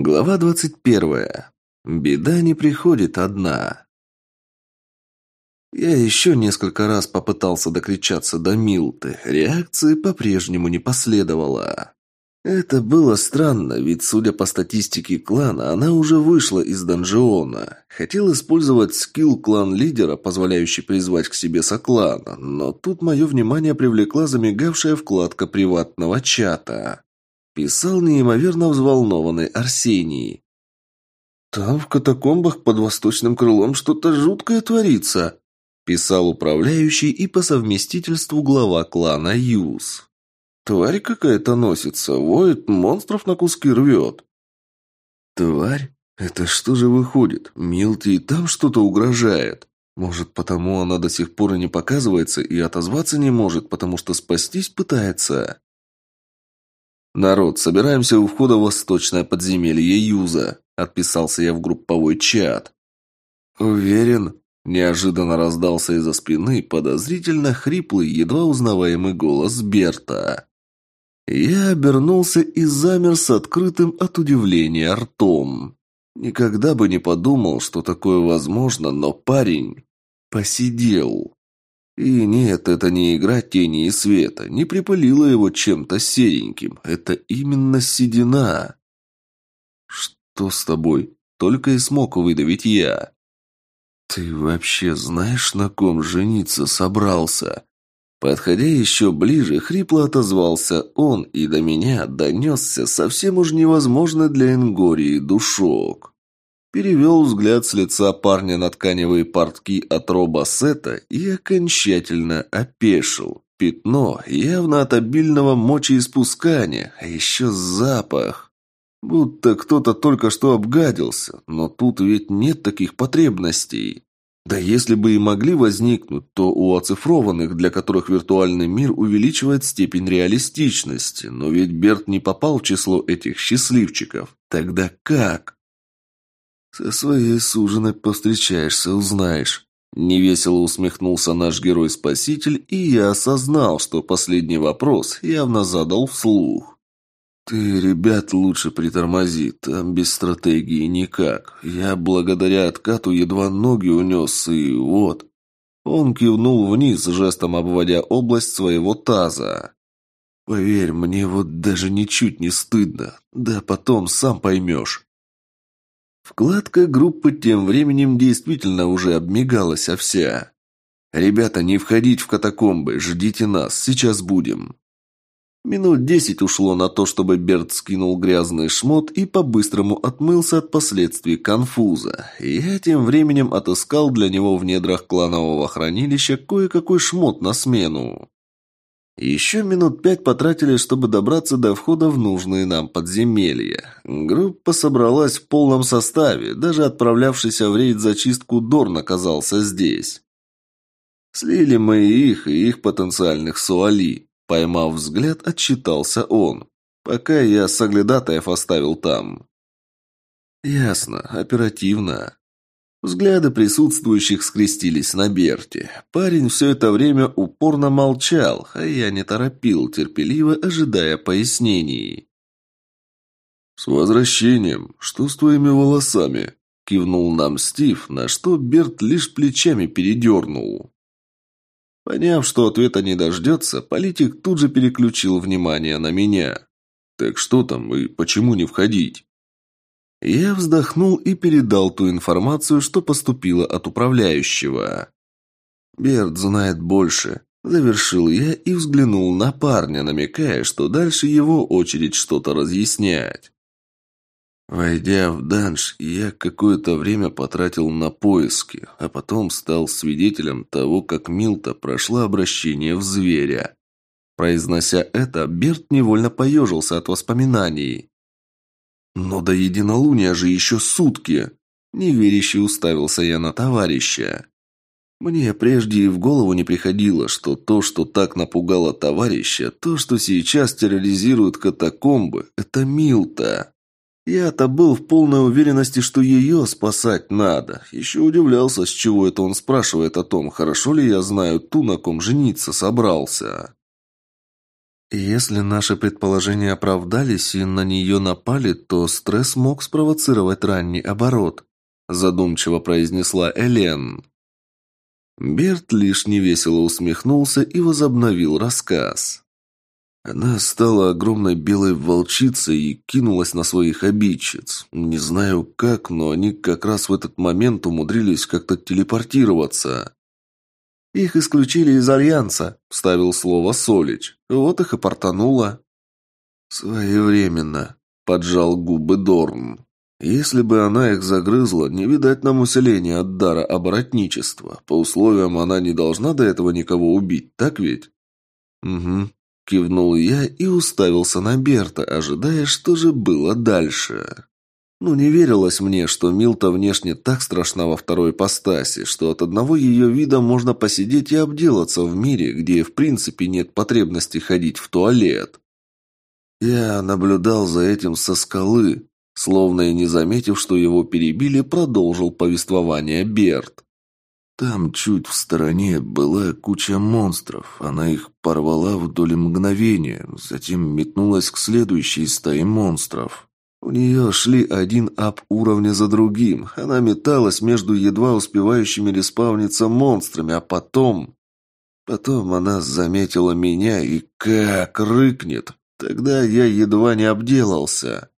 Глава двадцать первая. Беда не приходит одна. Я еще несколько раз попытался докричаться до Милты. Реакции по-прежнему не последовало. Это было странно, ведь, судя по статистике клана, она уже вышла из донжиона. Хотел использовать скилл клан-лидера, позволяющий призвать к себе соклана, но тут мое внимание привлекла замигавшая вкладка приватного чата. Писал неимоверно взволнованный Арсений. «Там, в катакомбах под восточным крылом, что-то жуткое творится», писал управляющий и по совместительству глава клана Юз. Тварь какая-то носится, воет, монстров на куски рвет. Тварь? Это что же выходит? Милти и там что-то угрожает. Может, потому она до сих пор и не показывается и отозваться не может, потому что спастись пытается? «Народ, собираемся у входа в восточное подземелье Юза», — отписался я в групповой чат. «Уверен?» — неожиданно раздался из-за спины подозрительно хриплый, едва узнаваемый голос Берта. Я обернулся и замер с открытым от удивления ртом. Никогда бы не подумал, что такое возможно, но парень посидел. И нет, это не игра тени и света, не припылило его чем-то сереньким, это именно седина. «Что с тобой?» — только и смог выдавить я. «Ты вообще знаешь, на ком жениться собрался?» Подходя еще ближе, хрипло отозвался он, и до меня донесся совсем уж невозможно для Ингории душок. Перевел взгляд с лица парня на тканевые портки от роба Сета и окончательно опешил. Пятно явно от обильного мочеиспускания, а еще запах. Будто кто-то только что обгадился, но тут ведь нет таких потребностей. Да если бы и могли возникнуть, то у оцифрованных, для которых виртуальный мир увеличивает степень реалистичности, но ведь Берт не попал в число этих счастливчиков. Тогда как? Со своей суженой повстречаешься, узнаешь. Невесело усмехнулся наш герой-спаситель, и я осознал, что последний вопрос явно задал вслух. «Ты, ребят, лучше притормози, там без стратегии никак. Я благодаря откату едва ноги унес, и вот...» Он кивнул вниз, жестом обводя область своего таза. «Поверь, мне вот даже ничуть не стыдно. Да потом сам поймешь». Вкладка группы тем временем действительно уже обмигалась, а вся. «Ребята, не входить в катакомбы, ждите нас, сейчас будем». Минут десять ушло на то, чтобы Берт скинул грязный шмот и по-быстрому отмылся от последствий конфуза. Я тем временем отыскал для него в недрах кланового хранилища кое-какой шмот на смену. Еще минут пять потратили, чтобы добраться до входа в нужные нам подземелья. Группа собралась в полном составе, даже отправлявшийся в рейд зачистку Дорн оказался здесь. Слили мы их, и их потенциальных суали. Поймав взгляд, отчитался он. Пока я соглядатаев оставил там. Ясно, оперативно. Взгляды присутствующих скрестились на Берте. Парень все это время упорно молчал, а я не торопил, терпеливо ожидая пояснений. «С возвращением! Что с твоими волосами?» Кивнул нам Стив, на что Берт лишь плечами передернул. Поняв, что ответа не дождется, политик тут же переключил внимание на меня. «Так что там и почему не входить?» Я вздохнул и передал ту информацию, что поступила от управляющего. «Берт знает больше», – завершил я и взглянул на парня, намекая, что дальше его очередь что-то разъяснять. Войдя в данж, я какое-то время потратил на поиски, а потом стал свидетелем того, как Милта прошла обращение в зверя. Произнося это, Берт невольно поежился от воспоминаний. «Но до единолуния же еще сутки!» Неверяще уставился я на товарища. Мне прежде и в голову не приходило, что то, что так напугало товарища, то, что сейчас терроризирует катакомбы, это Милта. Я-то был в полной уверенности, что ее спасать надо. Еще удивлялся, с чего это он спрашивает о том, хорошо ли я знаю ту, на ком жениться собрался. Если наши предположения оправдались и на нее напали, то стресс мог спровоцировать ранний оборот, задумчиво произнесла Элен. Берт лишь невесело усмехнулся и возобновил рассказ. Она стала огромной белой волчицей и кинулась на своих обидчиц. Не знаю как, но они как раз в этот момент умудрились как-то телепортироваться. «Их исключили из Альянса», – вставил слово Солич. «Вот их и портануло». «Своевременно», – поджал губы Дорн. «Если бы она их загрызла, не видать нам усиления от дара оборотничества. По условиям она не должна до этого никого убить, так ведь?» «Угу», – кивнул я и уставился на Берта, ожидая, что же было дальше. Ну, не верилось мне, что Милта внешне так страшна во второй ипостаси, что от одного ее вида можно посидеть и обделаться в мире, где в принципе нет потребности ходить в туалет. Я наблюдал за этим со скалы, словно и не заметив, что его перебили, продолжил повествование Берт. Там чуть в стороне была куча монстров. Она их порвала в доли мгновения, затем метнулась к следующей стае монстров. У нее шли один ап уровня за другим. Она металась между едва успевающими респавниться монстрами, а потом... Потом она заметила меня и как рыкнет. Тогда я едва не обделался.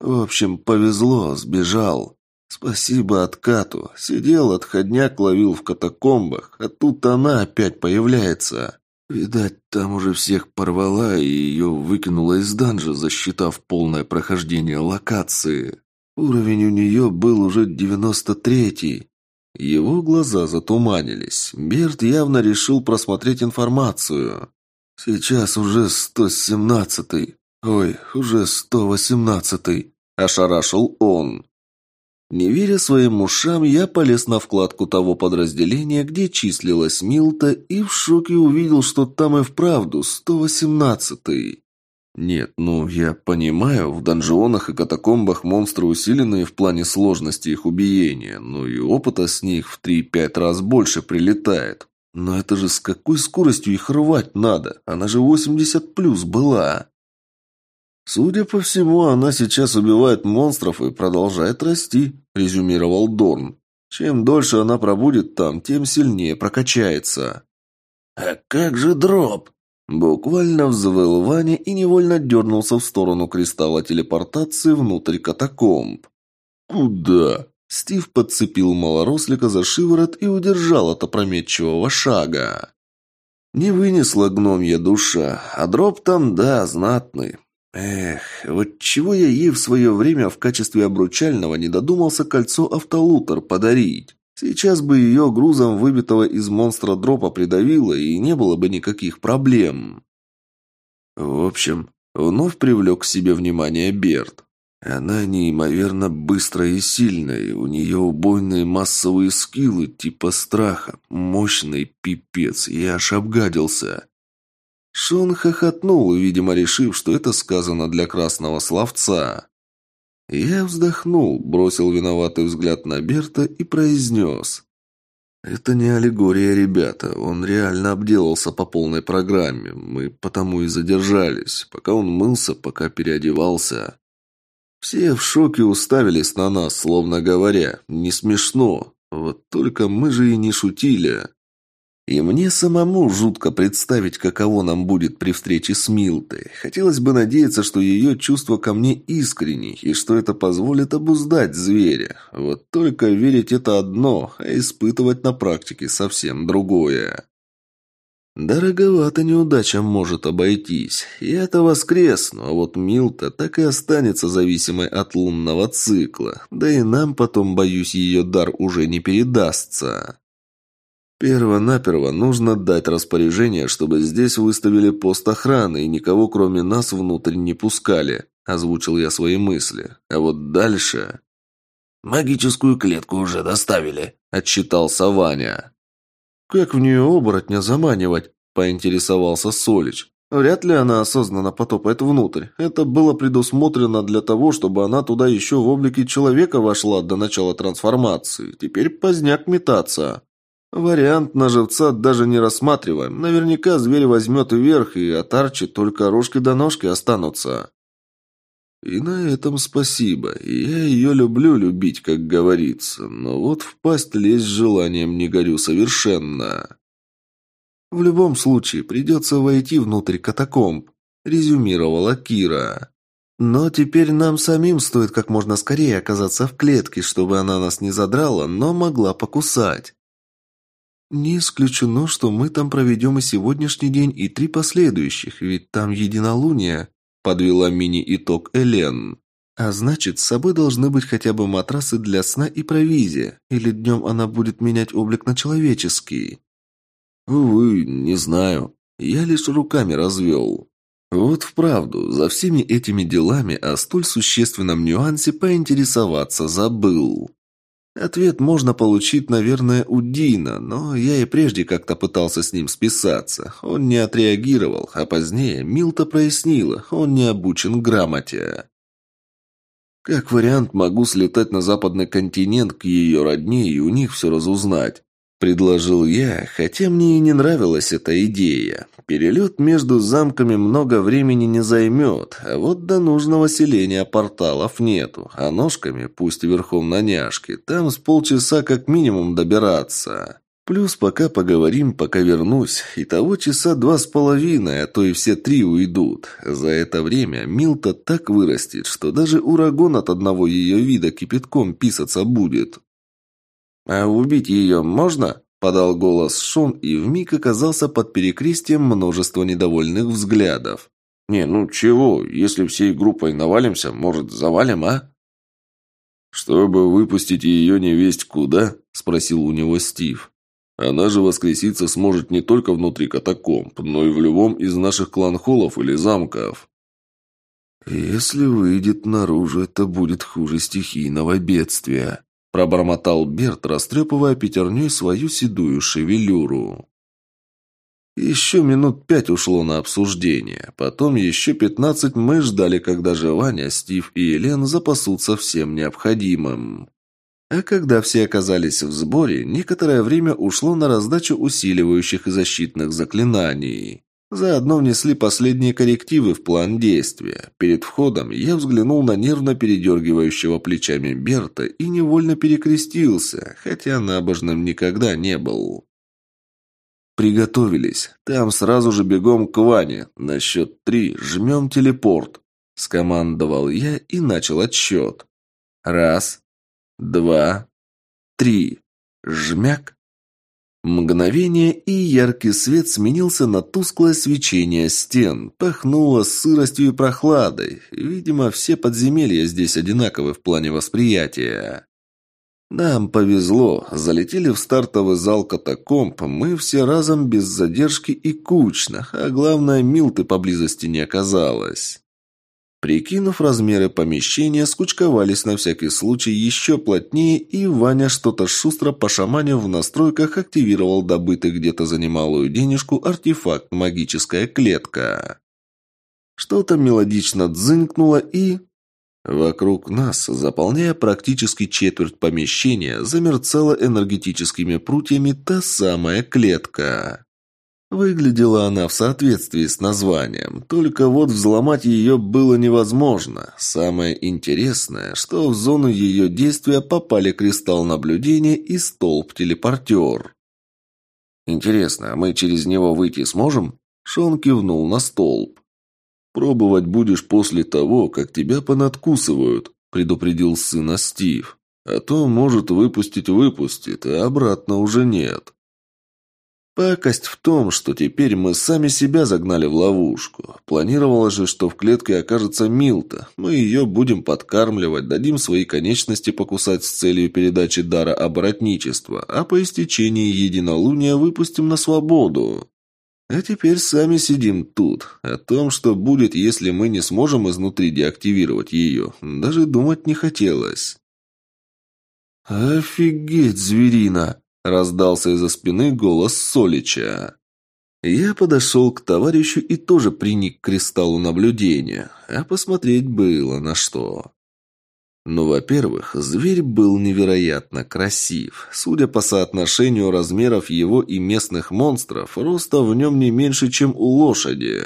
В общем, повезло, сбежал. Спасибо откату. Сидел, отходняк ловил в катакомбах, а тут она опять появляется. Видать, там уже всех порвала и ее выкинула из данжа, засчитав полное прохождение локации. Уровень у нее был уже девяносто третий. Его глаза затуманились. Берт явно решил просмотреть информацию. Сейчас уже сто семнадцатый. Ой, уже сто восемнадцатый. Ошарашил он. Не веря своим ушам, я полез на вкладку того подразделения, где числилась Милта, и в шоке увидел, что там и вправду 118-й. Нет, ну, я понимаю, в донжонах и катакомбах монстры усиленные в плане сложности их убиения, ну и опыта с них в 3-5 раз больше прилетает. Но это же с какой скоростью их рвать надо? Она же 80 плюс была. «Судя по всему, она сейчас убивает монстров и продолжает расти», – резюмировал Дорн. «Чем дольше она пробудет там, тем сильнее прокачается». «А как же дроп?» Буквально взвыл Ваня и невольно дернулся в сторону кристалла телепортации внутрь катакомб. «Куда?» Стив подцепил малорослика за шиворот и удержал от опрометчивого шага. Не вынесла гномья душа, а дроп там, да, знатный. Эх, вот чего я ей в свое время в качестве обручального не додумался кольцо автолутер подарить. Сейчас бы ее грузом выбитого из монстра дропа придавило, и не было бы никаких проблем. В общем, вновь привлек к себе внимание Берт. Она неимоверно быстрая и сильная, у нее убойные массовые скиллы типа страха, мощный пипец, я аж обгадился. Шон хохотнул, видимо, решив, что это сказано для красного словца. Я вздохнул, бросил виноватый взгляд на Берта и произнес. «Это не аллегория, ребята. Он реально обделался по полной программе. Мы потому и задержались. Пока он мылся, пока переодевался. Все в шоке уставились на нас, словно говоря, не смешно. Вот только мы же и не шутили». И мне самому жутко представить, каково нам будет при встрече с Милтой. Хотелось бы надеяться, что ее чувство ко мне искренне, и что это позволит обуздать зверя. Вот только верить это одно, а испытывать на практике совсем другое. Дороговато неудача может обойтись. Я-то воскресну, а вот Милта так и останется зависимой от лунного цикла. Да и нам потом, боюсь, ее дар уже не передастся. Перво-наперво нужно дать распоряжение, чтобы здесь выставили пост охраны и никого кроме нас внутрь не пускали, озвучил я свои мысли. А вот дальше... «Магическую клетку уже доставили», — отчитался Ваня. «Как в нее оборотня заманивать?» – поинтересовался Солич. «Вряд ли она осознанно потопает внутрь. Это было предусмотрено для того, чтобы она туда еще в облике человека вошла до начала трансформации. Теперь поздняк метаться». Вариант на живца даже не рассматриваем. Наверняка зверь возьмет вверх, и от Арчи только рожки до ножки останутся. И на этом спасибо. Я ее люблю любить, как говорится, но вот в пасть лезть желанием не горю совершенно. В любом случае, придется войти внутрь катакомб, резюмировала Кира. Но теперь нам самим стоит как можно скорее оказаться в клетке, чтобы она нас не задрала, но могла покусать. Не исключено, что мы там проведем и сегодняшний день, и три последующих, ведь там единолуние, подвела мини-итог Элен. А значит, с собой должны быть хотя бы матрасы для сна и провизия, или днем она будет менять облик на человеческий. Увы, не знаю. Я лишь руками развел. Вот вправду, за всеми этими делами о столь существенном нюансе поинтересоваться забыл. Ответ можно получить, наверное, у Дина, но я и прежде как-то пытался с ним списаться. Он не отреагировал, а позднее Милта прояснила, он не обучен грамоте. Как вариант, могу слетать на западный континент к ее родне и у них все разузнать. Предложил я, хотя мне и не нравилась эта идея. Перелет между замками много времени не займет, а вот до нужного селения порталов нету, а ножками, пусть верхом на няшке, там с полчаса как минимум добираться. Плюс пока поговорим, пока вернусь, и того часа два с половиной, а то и все три уйдут. За это время Милта так вырастет, что даже ураган от одного ее вида кипятком писаться будет. «А убить ее можно?» – подал голос Шон и вмиг оказался под перекрестием множества недовольных взглядов. «Не, ну чего, если всей группой навалимся, может, завалим, а?» «Чтобы выпустить ее невесть куда?» – спросил у него Стив. «Она же воскреситься сможет не только внутри катакомб, но и в любом из наших кланхолов или замков». «Если выйдет наружу, это будет хуже стихийного бедствия», Пробормотал Берт, растрепывая пятерней свою седую шевелюру. Еще минут пять ушло на обсуждение. Потом еще пятнадцать мы ждали, когда же Ваня, Стив и Елен запасутся всем необходимым. А когда все оказались в сборе, некоторое время ушло на раздачу усиливающих и защитных заклинаний. Заодно внесли последние коррективы в план действия. Перед входом я взглянул на нервно передергивающего плечами Берта и невольно перекрестился, хотя набожным никогда не был. «Приготовились. Там сразу же бегом к Ване. На счет три жмем телепорт», – скомандовал я и начал отсчет. «Раз, два, три. Жмяк». Мгновение, и яркий свет сменился на тусклое свечение стен, пахнуло сыростью и прохладой. Видимо, все подземелья здесь одинаковы в плане восприятия. Нам повезло, залетели в стартовый зал катакомб, мы все разом без задержки и кучно, а главное, Милты поблизости не оказалось. Прикинув размеры помещения, скучковались на всякий случай еще плотнее, и Ваня что-то шустро пошаманив в настройках активировал добытый где-то за немалую денежку артефакт «Магическая клетка». Что-то мелодично дзынькнуло и... Вокруг нас, заполняя практически четверть помещения, замерцала энергетическими прутьями та самая клетка. Выглядела она в соответствии с названием, только вот взломать ее было невозможно. Самое интересное, что в зону ее действия попали кристалл наблюдения и столб-телепортер. «Интересно, а мы через него выйти сможем?» Шон кивнул на столб. «Пробовать будешь после того, как тебя понадкусывают», предупредил сына Стив. «А то, может, выпустить выпустит, а обратно уже нет». Пакость в том, что теперь мы сами себя загнали в ловушку. Планировалось же, что в клетке окажется Милта. Мы ее будем подкармливать, дадим свои конечности покусать с целью передачи дара оборотничества, а по истечении единолуния выпустим на свободу. А теперь сами сидим тут. О том, что будет, если мы не сможем изнутри деактивировать ее, даже думать не хотелось. «Офигеть, зверина!» Раздался из-за спины голос Солича. Я подошел к товарищу и тоже приник к кристаллу наблюдения, а посмотреть было на что. Ну, во-первых, зверь был невероятно красив. Судя по соотношению размеров его и местных монстров, роста в нем не меньше, чем у лошади.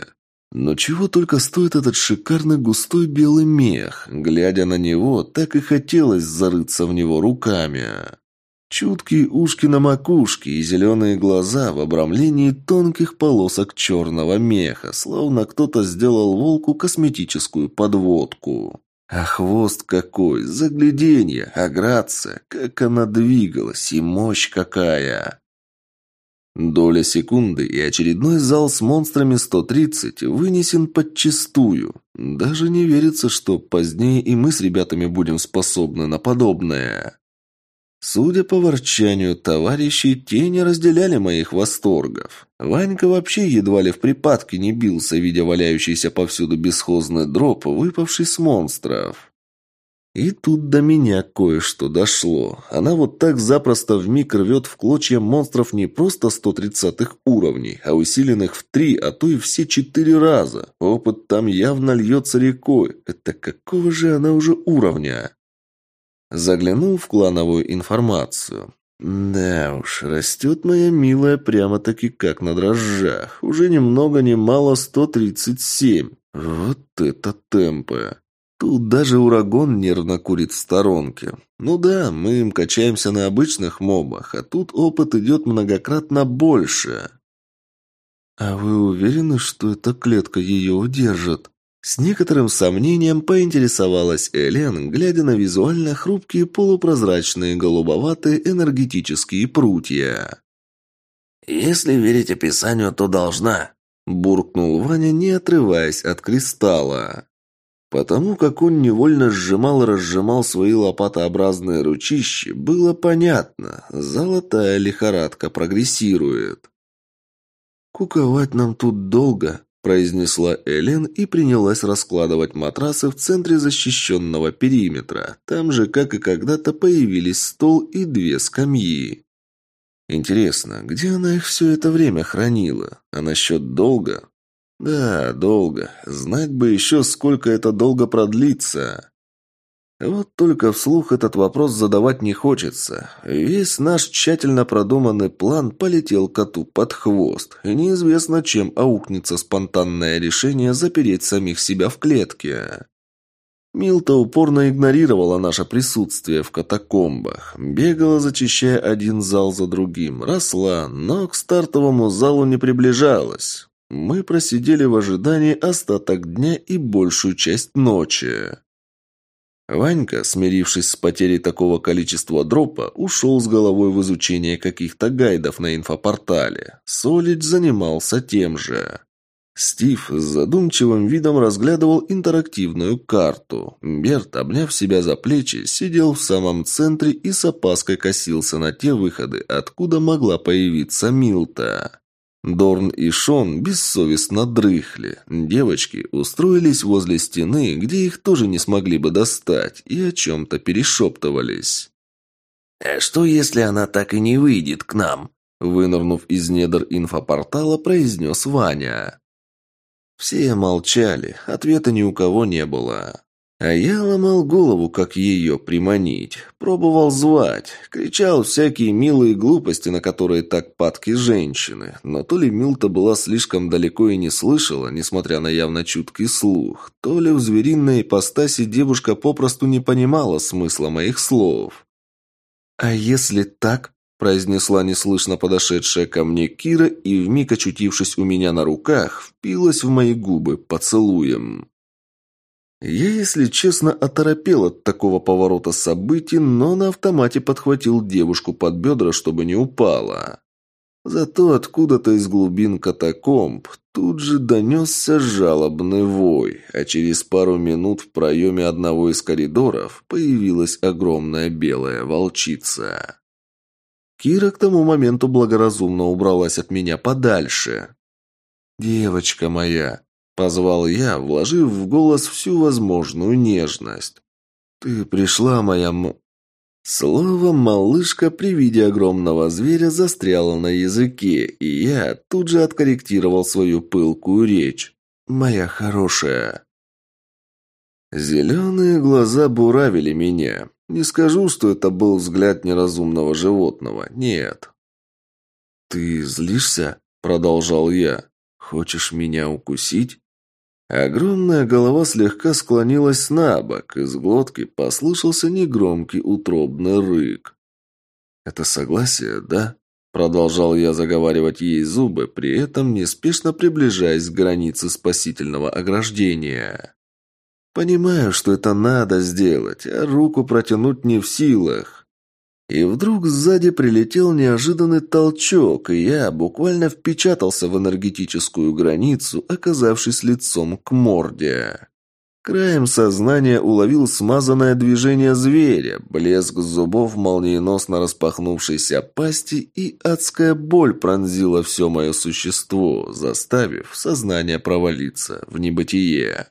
Но чего только стоит этот шикарный густой белый мех. Глядя на него, так и хотелось зарыться в него руками. Чуткие ушки на макушке и зеленые глаза в обрамлении тонких полосок черного меха, словно кто-то сделал волку косметическую подводку. А хвост какой, загляденье, а грация, как она двигалась и мощь какая. Доля секунды, и очередной зал с монстрами 130 вынесен подчистую. Даже не верится, что позднее и мы с ребятами будем способны на подобное. Судя по ворчанию товарищей, те не разделяли моих восторгов. Ванька вообще едва ли в припадке не бился, видя валяющийся повсюду бесхозный дроп, выпавший с монстров. И тут до меня кое-что дошло. Она вот так запросто вмиг рвет в клочья монстров не просто 130-х уровней, а усиленных в три, а то и все четыре раза. Опыт там явно льется рекой. Это какого же она уже уровня? Заглянул в клановую информацию. Да уж, растет моя милая прямо-таки как на дрожжах. Уже ни много ни мало 137. Вот это темпы. Тут даже урагон нервно курит в сторонке. Ну да, мы им качаемся на обычных мобах, а тут опыт идет многократно больше. А вы уверены, что эта клетка ее удержит? С некоторым сомнением поинтересовалась Элен, глядя на визуально хрупкие полупрозрачные голубоватые энергетические прутья. «Если верить описанию, то должна», – буркнул Ваня, не отрываясь от кристалла. Потому как он невольно сжимал и разжимал свои лопатообразные ручищи, было понятно – золотая лихорадка прогрессирует. «Куковать нам тут долго», произнесла Элен и принялась раскладывать матрасы в центре защищенного периметра. Там же, как и когда-то, появились стол и две скамьи. Интересно, где она их все это время хранила? А насчет долга? Да, долго. Знать бы еще, сколько это долго продлится. Вот только вслух этот вопрос задавать не хочется. Весь наш тщательно продуманный план полетел коту под хвост, и неизвестно, чем аукнется спонтанное решение запереть самих себя в клетке. Милта упорно игнорировала наше присутствие в катакомбах, бегала, зачищая один зал за другим, росла, но к стартовому залу не приближалась. Мы просидели в ожидании остаток дня и большую часть ночи. Ванька, смирившись с потерей такого количества дропа, ушел с головой в изучение каких-то гайдов на инфопортале. Солич занимался тем же. Стив с задумчивым видом разглядывал интерактивную карту. Берт, обняв себя за плечи, сидел в самом центре и с опаской косился на те выходы, откуда могла появиться Милта. Дорн и Шон бессовестно дрыхли. Девочки устроились возле стены, где их тоже не смогли бы достать, и о чем-то перешептывались. «А что, если она так и не выйдет к нам?» Вынырнув из недр инфопортала, произнес Ваня. Все молчали, ответа ни у кого не было. А я ломал голову, как ее приманить. Пробовал звать. Кричал всякие милые глупости, на которые так падки женщины. Но то ли Милта была слишком далеко и не слышала, несмотря на явно чуткий слух, то ли в звериной ипостаси девушка попросту не понимала смысла моих слов. «А если так?» – произнесла неслышно подошедшая ко мне Кира и, вмиг очутившись у меня на руках, впилась в мои губы поцелуем. Я, если честно, оторопел от такого поворота событий, но на автомате подхватил девушку под бедра, чтобы не упала. Зато откуда-то из глубин катакомб тут же донесся жалобный вой, а через пару минут в проеме одного из коридоров появилась огромная белая волчица. Кира к тому моменту благоразумно убралась от меня подальше. «Девочка моя!» Позвал я, вложив в голос всю возможную нежность. «Ты пришла, моя м...» Слово «малышка» при виде огромного зверя застряло на языке, и я тут же откорректировал свою пылкую речь. «Моя хорошая». Зеленые глаза буравили меня. Не скажу, что это был взгляд неразумного животного. Нет. «Ты злишься?» – продолжал я. «Хочешь меня укусить?» Огромная голова слегка склонилась на бок, из глотки послышался негромкий утробный рык. «Это согласие, да?» Продолжал я заговаривать ей зубы, при этом неспешно приближаясь к границе спасительного ограждения. Понимаю, что это надо сделать, а руку протянуть не в силах. И вдруг сзади прилетел неожиданный толчок, и я буквально впечатался в энергетическую границу, оказавшись лицом к морде. Краем сознания уловил смазанное движение зверя, блеск зубов молниеносно распахнувшейся пасти и адская боль пронзила все мое существо, заставив сознание провалиться в небытие.